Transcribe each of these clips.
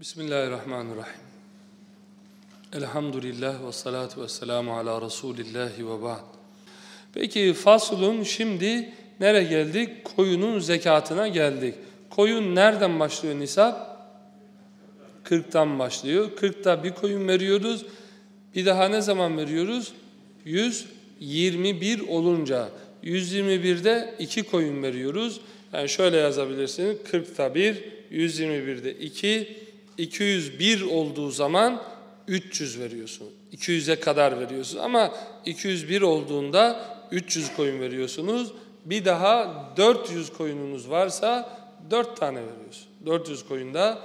Bismillahirrahmanirrahim. Elhamdülillah ve salatu ve selamu ala Resulillahi ve ba'd. Peki faslun şimdi nereye geldik? Koyunun zekatına geldik. Koyun nereden başlıyor nisap? 40'tan başlıyor. 40'ta bir koyun veriyoruz. Bir daha ne zaman veriyoruz? 121 olunca. 121'de iki koyun veriyoruz. Yani şöyle yazabilirsiniz. 40'ta 1, 121'de 2, 201 olduğu zaman 300 veriyorsun. 200'e kadar veriyorsun ama 201 olduğunda 300 koyun veriyorsunuz. Bir daha 400 koyununuz varsa 4 tane veriyorsun. 400 koyunda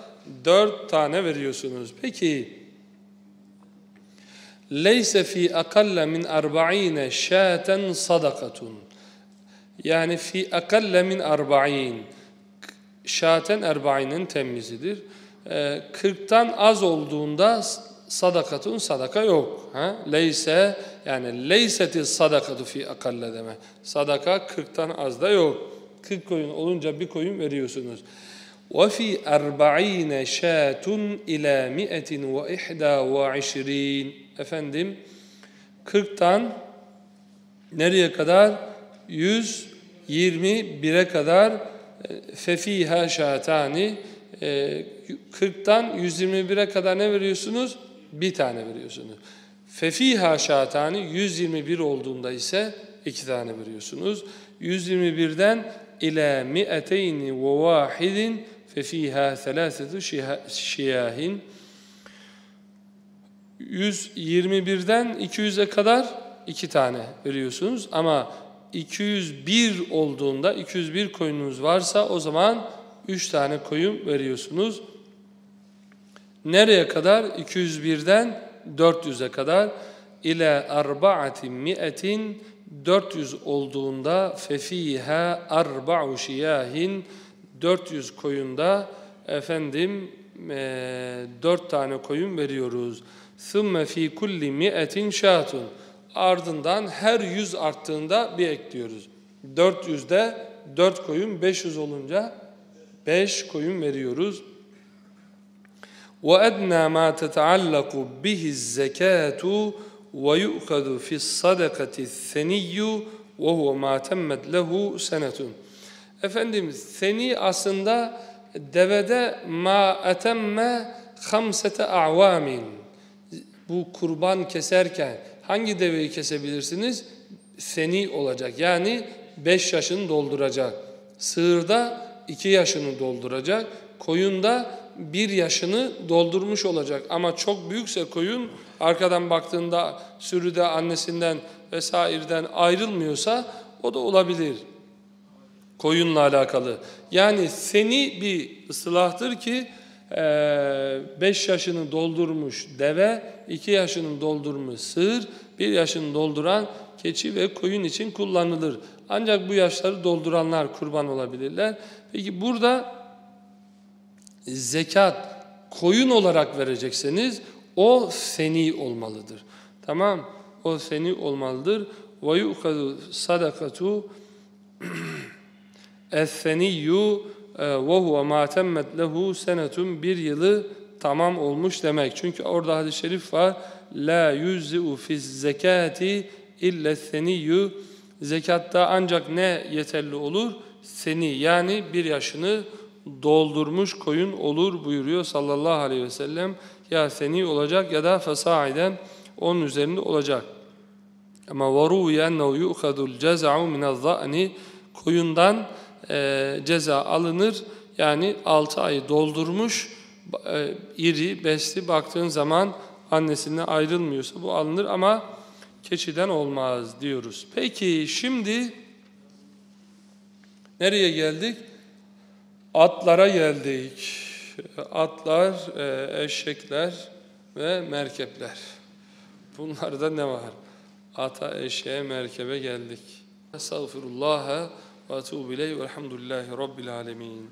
4 tane veriyorsunuz. Peki leyse fi akalle min 40 şaten sadakatun. Yani fi akalle min 40 şaten 40'ın temizidir. 40'tan az olduğunda sadakatun sadaka yok. Ha? Leyse yani leyseti sadakatu fi akalle deme. Sadaka 40'tan az da yok. 40 koyun olunca bir koyun veriyorsunuz. وفي أربعين شاة إلى مئة وإحدى وعشرين Efendim 40'tan nereye kadar? 121'e kadar fefiha şatani 40'tan 121'e kadar ne veriyorsunuz? Bir tane veriyorsunuz. Fefiha şatani 121 olduğunda ise iki tane veriyorsunuz. 121'den ila mi'eteyni ve vahidin fefiha thelâsetu şiyahin 121'den 200'e kadar iki tane veriyorsunuz ama 201 olduğunda 201 koyununuz varsa o zaman 3 tane koyun veriyorsunuz. Nereye kadar? 201'den 400'e kadar ile arba'ati mi'etin 400 olduğunda fefiha arba'u şiyahin 400 koyunda efendim e, 4 tane koyun veriyoruz. Sümme fi kulli mi'etin şatun. Ardından her 100 arttığında bir ekliyoruz. 400'de 4 koyun 500 olunca 5 koyun veriyoruz. وَاَدْنَى مَا تَتَعَلَّقُ بِهِ الزَّكَاةُ وَيُؤْخَذُ فِي الصَّدَقَةِ الثَّنِيُّ وَهُوَ مَا تَمَّتْ لَهُ سَنَةٌ Efendim, seni aslında devede ma etemme hamsete a'vamin. Bu kurban keserken hangi deveyi kesebilirsiniz? Seni olacak. Yani 5 yaşını dolduracak. Sığırda 2 yaşını dolduracak. Koyunda 1 yaşını doldurmuş olacak. Ama çok büyükse koyun arkadan baktığında sürüde annesinden vesaireden ayrılmıyorsa o da olabilir koyunla alakalı. Yani seni bir ıslahtır ki 5 yaşını doldurmuş deve, 2 yaşını doldurmuş sığır, 1 yaşını dolduran keçi ve koyun için kullanılır. Ancak bu yaşları dolduranlar kurban olabilirler. Peki burada zekat koyun olarak verecekseniz o seni olmalıdır. Tamam? O seni olmalıdır. Ve yu'kadu sadakatu Es-seniyyu ve huve ma temmet lehu bir yılı tamam olmuş demek. Çünkü orada hadis-i şerif var. La yuzzi'u fiz zekati illa seniyyu zekatta ancak ne yeterli olur? Seni yani bir yaşını doldurmuş koyun olur buyuruyor sallallahu aleyhi ve sellem. Ya seni olacak ya da fesaiden onun üzerinde olacak. Ama varuye ennehu yu'khadul ceza'u minez-za'ni koyundan e, ceza alınır. Yani 6 ayı doldurmuş e, iri, besli baktığın zaman annesinden ayrılmıyorsa bu alınır ama keçiden olmaz diyoruz. Peki şimdi nereye geldik? Atlara geldik. Atlar, e, eşekler ve merkepler. Bunlarda ne var? Ata, eşeğe, merkebe geldik. Estağfirullah ve etûbü ileyh velhamdülillahi rabbil alemin.